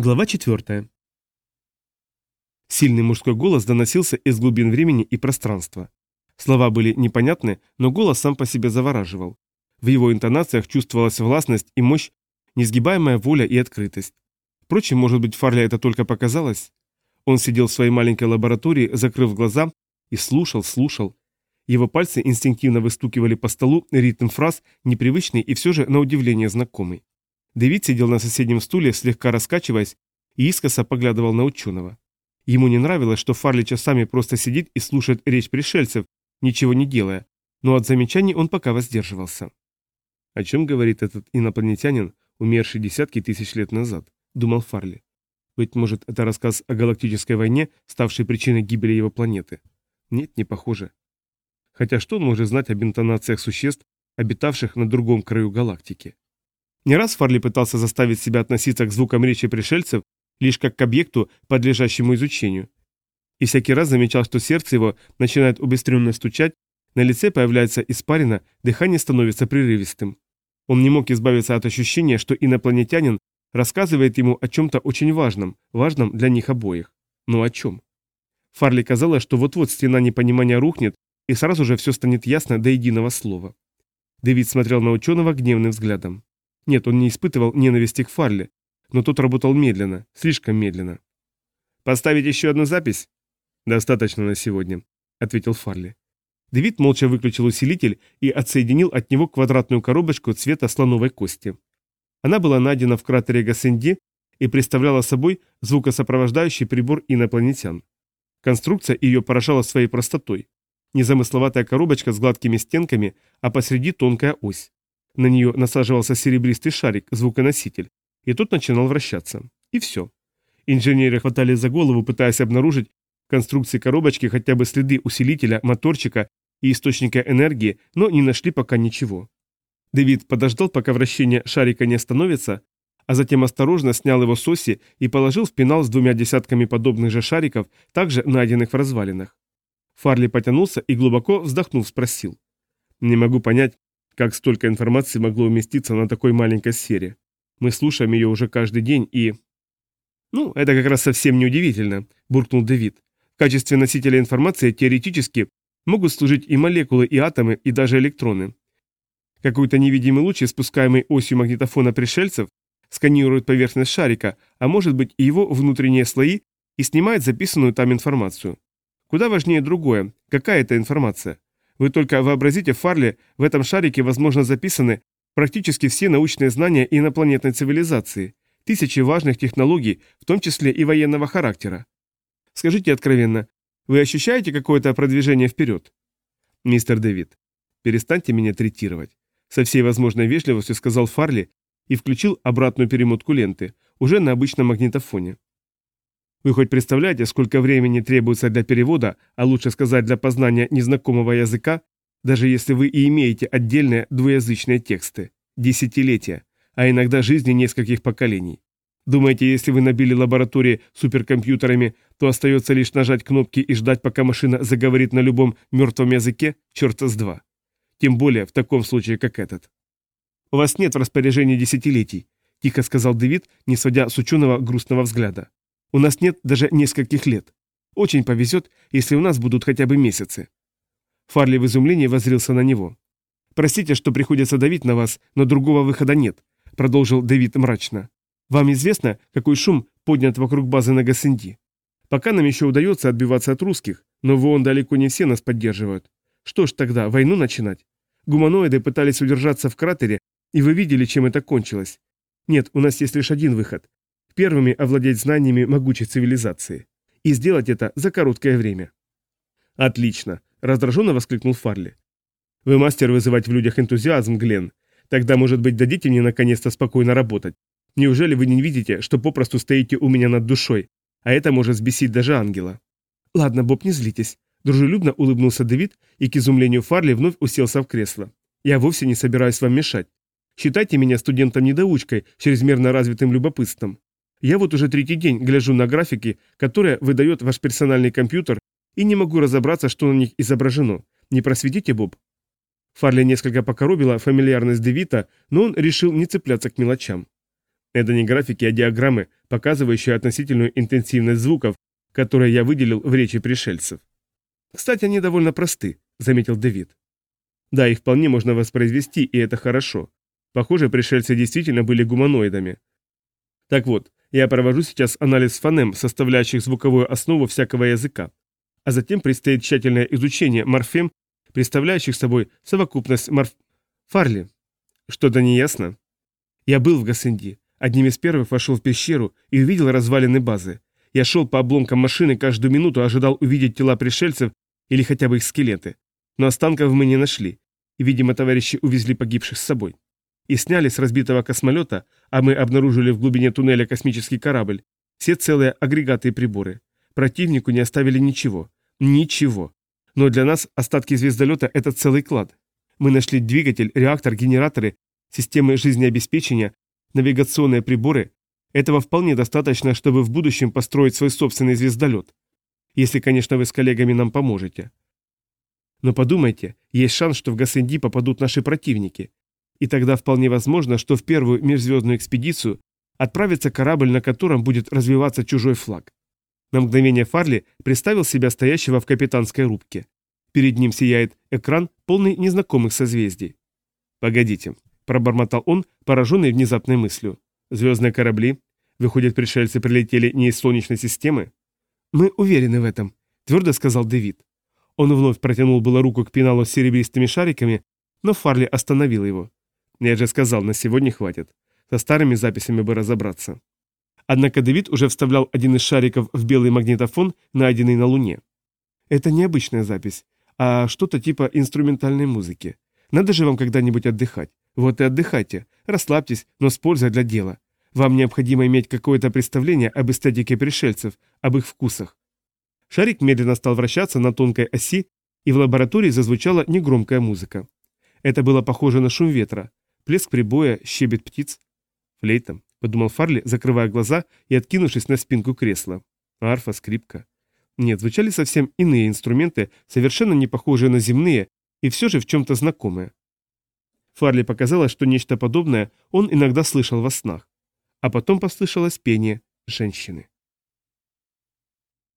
Глава 4. Сильный мужской голос доносился из глубин времени и пространства. Слова были непонятны, но голос сам по себе завораживал. В его интонациях чувствовалась властность и мощь, несгибаемая воля и открытость. Впрочем, может быть, Фарли это только показалось? Он сидел в своей маленькой лаборатории, закрыв глаза, и слушал, слушал. Его пальцы инстинктивно выстукивали по столу ритм фраз, непривычный и все же на удивление знакомый. Дэвид сидел на соседнем стуле, слегка раскачиваясь, и искоса поглядывал на ученого. Ему не нравилось, что Фарли часами просто сидит и слушает речь пришельцев, ничего не делая, но от замечаний он пока воздерживался. «О чем говорит этот инопланетянин, умерший десятки тысяч лет назад?» – думал Фарли. «Быть может, это рассказ о галактической войне, ставшей причиной гибели его планеты?» Нет, не похоже. Хотя что он может знать об интонациях существ, обитавших на другом краю галактики? Не раз Фарли пытался заставить себя относиться к звукам речи пришельцев лишь как к объекту, подлежащему изучению. И всякий раз замечал, что сердце его начинает убыстренно стучать, на лице появляется испарина, дыхание становится прерывистым. Он не мог избавиться от ощущения, что инопланетянин рассказывает ему о чем-то очень важном, важном для них обоих. Но о чем? Фарли казалось, что вот-вот стена непонимания рухнет, и сразу же все станет ясно до единого слова. Дэвид смотрел на ученого гневным взглядом. Нет, он не испытывал ненависти к Фарли, но тот работал медленно, слишком медленно. «Поставить еще одну запись?» «Достаточно на сегодня», — ответил Фарли. Дэвид молча выключил усилитель и отсоединил от него квадратную коробочку цвета слоновой кости. Она была найдена в кратере Гассенди и представляла собой звукосопровождающий прибор инопланетян. Конструкция ее поражала своей простотой. Незамысловатая коробочка с гладкими стенками, а посреди тонкая ось. На нее насаживался серебристый шарик, звуконоситель, и тот начинал вращаться. И все. Инженеры хватали за голову, пытаясь обнаружить в конструкции коробочки хотя бы следы усилителя, моторчика и источника энергии, но не нашли пока ничего. Дэвид подождал, пока вращение шарика не остановится, а затем осторожно снял его с оси и положил в пенал с двумя десятками подобных же шариков, также найденных в развалинах. Фарли потянулся и глубоко вздохнув спросил. «Не могу понять, как столько информации могло уместиться на такой маленькой сфере? Мы слушаем ее уже каждый день и... Ну, это как раз совсем неудивительно, буркнул Дэвид. В качестве носителя информации теоретически могут служить и молекулы, и атомы, и даже электроны. Какой-то невидимый луч, испускаемый осью магнитофона пришельцев, сканирует поверхность шарика, а может быть и его внутренние слои, и снимает записанную там информацию. Куда важнее другое, какая это информация. Вы только вообразите, Фарли, в этом шарике, возможно, записаны практически все научные знания инопланетной цивилизации, тысячи важных технологий, в том числе и военного характера. Скажите откровенно, вы ощущаете какое-то продвижение вперед? Мистер Дэвид, перестаньте меня третировать. Со всей возможной вежливостью сказал Фарли и включил обратную перемотку ленты, уже на обычном магнитофоне. Вы хоть представляете, сколько времени требуется для перевода, а лучше сказать для познания незнакомого языка, даже если вы и имеете отдельные двуязычные тексты? Десятилетия, а иногда жизни нескольких поколений. Думаете, если вы набили лаборатории суперкомпьютерами, то остается лишь нажать кнопки и ждать, пока машина заговорит на любом мертвом языке? Черта с два. Тем более в таком случае, как этот. «У вас нет в распоряжении десятилетий», – тихо сказал Дэвид, не сводя с ученого грустного взгляда. У нас нет даже нескольких лет. Очень повезет, если у нас будут хотя бы месяцы». Фарли в изумлении возрился на него. «Простите, что приходится давить на вас, но другого выхода нет», — продолжил Дэвид мрачно. «Вам известно, какой шум поднят вокруг базы на Гасенди? Пока нам еще удается отбиваться от русских, но в ООН далеко не все нас поддерживают. Что ж тогда, войну начинать? Гуманоиды пытались удержаться в кратере, и вы видели, чем это кончилось. Нет, у нас есть лишь один выход первыми овладеть знаниями могучей цивилизации. И сделать это за короткое время. «Отлично!» – раздраженно воскликнул Фарли. «Вы мастер вызывать в людях энтузиазм, Глен. Тогда, может быть, дадите мне наконец-то спокойно работать. Неужели вы не видите, что попросту стоите у меня над душой, а это может сбесить даже ангела?» «Ладно, Боб, не злитесь», – дружелюбно улыбнулся Дэвид и к изумлению Фарли вновь уселся в кресло. «Я вовсе не собираюсь вам мешать. Считайте меня студентом-недоучкой, чрезмерно развитым любопытством. Я вот уже третий день гляжу на графики, которые выдает ваш персональный компьютер, и не могу разобраться, что на них изображено. Не просветите, Боб?» Фарли несколько покоробила фамильярность Девита, но он решил не цепляться к мелочам. Это не графики, а диаграммы, показывающие относительную интенсивность звуков, которые я выделил в речи пришельцев. Кстати, они довольно просты, заметил Дэвид. Да, их вполне можно воспроизвести, и это хорошо. Похоже, пришельцы действительно были гуманоидами. Так вот, я провожу сейчас анализ фонем, составляющих звуковую основу всякого языка. А затем предстоит тщательное изучение морфем, представляющих собой совокупность морф... Фарли. Что-то неясно? Я был в Гасенди. Одним из первых вошел в пещеру и увидел развалины базы. Я шел по обломкам машины каждую минуту, ожидал увидеть тела пришельцев или хотя бы их скелеты. Но останков мы не нашли, и, видимо, товарищи увезли погибших с собой. И сняли с разбитого космолета, а мы обнаружили в глубине туннеля космический корабль, все целые агрегаты и приборы. Противнику не оставили ничего. Ничего. Но для нас остатки звездолета – это целый клад. Мы нашли двигатель, реактор, генераторы, системы жизнеобеспечения, навигационные приборы. Этого вполне достаточно, чтобы в будущем построить свой собственный звездолет. Если, конечно, вы с коллегами нам поможете. Но подумайте, есть шанс, что в Гасенди попадут наши противники. И тогда вполне возможно, что в первую межзвездную экспедицию отправится корабль, на котором будет развиваться чужой флаг. На мгновение Фарли представил себя стоящего в капитанской рубке. Перед ним сияет экран, полный незнакомых созвездий. «Погодите», – пробормотал он, пораженный внезапной мыслью. «Звездные корабли? Выходят, пришельцы прилетели не из Солнечной системы?» «Мы уверены в этом», – твердо сказал Дэвид. Он вновь протянул было руку к пеналу с серебристыми шариками, но Фарли остановил его. «Я же сказал, на сегодня хватит. Со старыми записями бы разобраться». Однако Дэвид уже вставлял один из шариков в белый магнитофон, найденный на Луне. «Это необычная запись, а что-то типа инструментальной музыки. Надо же вам когда-нибудь отдыхать. Вот и отдыхайте, расслабьтесь, но с пользой для дела. Вам необходимо иметь какое-то представление об эстетике пришельцев, об их вкусах. Шарик медленно стал вращаться на тонкой оси, и в лаборатории зазвучала негромкая музыка. Это было похоже на шум ветра, плеск прибоя, щебет птиц. Флейта, подумал Фарли, закрывая глаза и откинувшись на спинку кресла. Арфа, скрипка. Нет, звучали совсем иные инструменты, совершенно не похожие на земные, и все же в чем-то знакомые. Фарли показалось, что нечто подобное он иногда слышал во снах. А потом послышалось пение женщины.